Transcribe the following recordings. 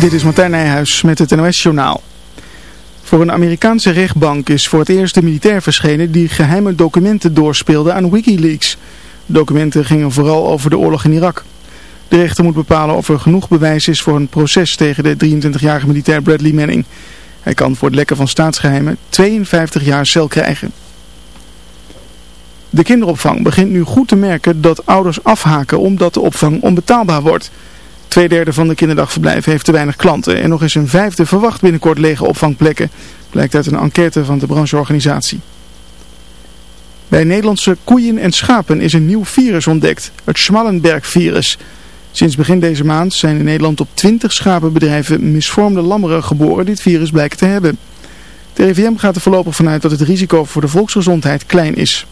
Dit is Martijn Nijhuis met het NOS-journaal. Voor een Amerikaanse rechtbank is voor het eerst de militair verschenen die geheime documenten doorspeelde aan Wikileaks. Documenten gingen vooral over de oorlog in Irak. De rechter moet bepalen of er genoeg bewijs is voor een proces tegen de 23-jarige militair Bradley Manning. Hij kan voor het lekken van staatsgeheimen 52 jaar cel krijgen. De kinderopvang begint nu goed te merken dat ouders afhaken omdat de opvang onbetaalbaar wordt. Tweederde van de kinderdagverblijven heeft te weinig klanten en nog eens een vijfde verwacht binnenkort lege opvangplekken, blijkt uit een enquête van de brancheorganisatie. Bij Nederlandse koeien en schapen is een nieuw virus ontdekt, het Schmallenberg-virus. Sinds begin deze maand zijn in Nederland op 20 schapenbedrijven misvormde lammeren geboren die virus blijken te hebben. De RIVM gaat er voorlopig vanuit dat het risico voor de volksgezondheid klein is.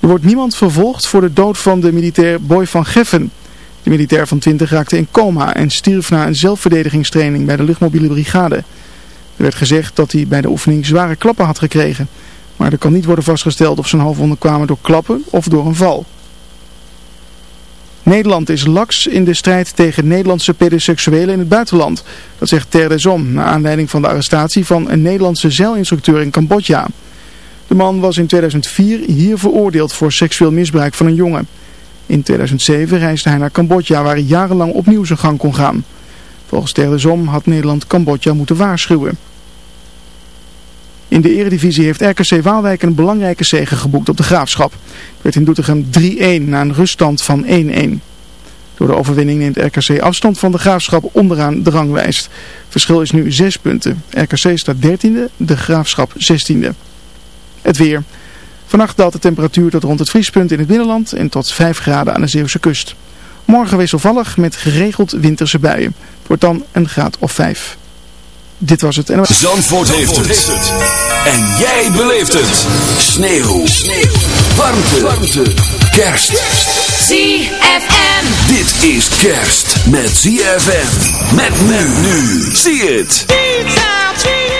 Er wordt niemand vervolgd voor de dood van de militair Boy van Geffen. De militair van 20 raakte in coma en stierf na een zelfverdedigingstraining bij de luchtmobiele brigade. Er werd gezegd dat hij bij de oefening zware klappen had gekregen. Maar er kan niet worden vastgesteld of zijn hoofdwonden kwamen door klappen of door een val. Nederland is laks in de strijd tegen Nederlandse pedoseksuelen in het buitenland. Dat zegt Ter de Zom, naar aanleiding van de arrestatie van een Nederlandse zeilinstructeur in Cambodja. De man was in 2004 hier veroordeeld voor seksueel misbruik van een jongen. In 2007 reisde hij naar Cambodja waar hij jarenlang opnieuw zijn gang kon gaan. Volgens Ter de Zom had Nederland Cambodja moeten waarschuwen. In de eredivisie heeft RKC Waalwijk een belangrijke zege geboekt op de Graafschap. Het werd in Doetinchem 3-1 na een ruststand van 1-1. Door de overwinning neemt RKC afstand van de Graafschap onderaan de ranglijst. Verschil is nu 6 punten. RKC staat 13e, de Graafschap 16e. Het weer. Vannacht daalt de temperatuur tot rond het vriespunt in het binnenland en tot 5 graden aan de Zeeuwse kust. Morgen wisselvallig met geregeld winterse buien. Het wordt dan een graad of 5. Dit was het. En... Zandvoort, Zandvoort heeft, het. En jij beleeft het. Sneeuw. Sneeuw. Warmte. Warmte. Kerst. ZFM. Dit is kerst met ZFM. Met men nu. Zie het. It's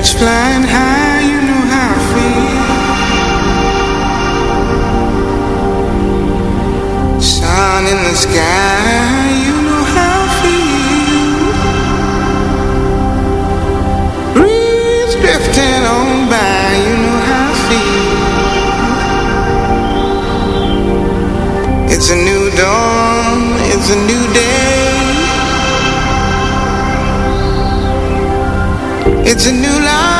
Birds flying high, you know how I feel? Sun in the sky. It's a new life.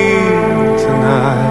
night.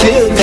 till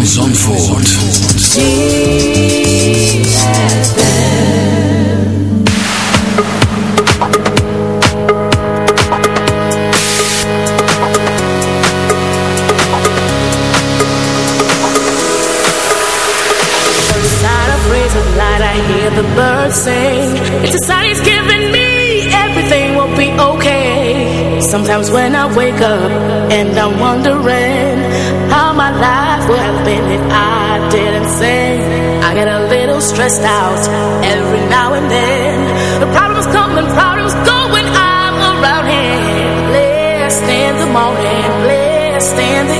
van Zandvoort. The birds sing giving me Everything will be okay Sometimes when I wake up And I'm wondering How my life would have been if I didn't sing. I get a little stressed out every now and then. The problems come and problems go when I'm around him. Blessed in the morning, blessed in the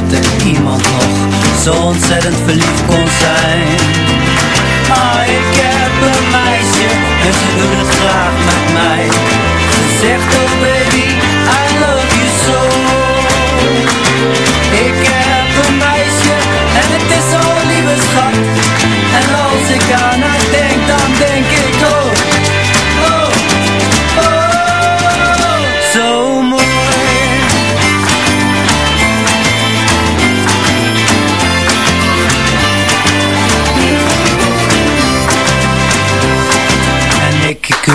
dat er iemand nog zo ontzettend verliefd kon zijn. Maar ik heb een meisje en ze wil het graag met mij.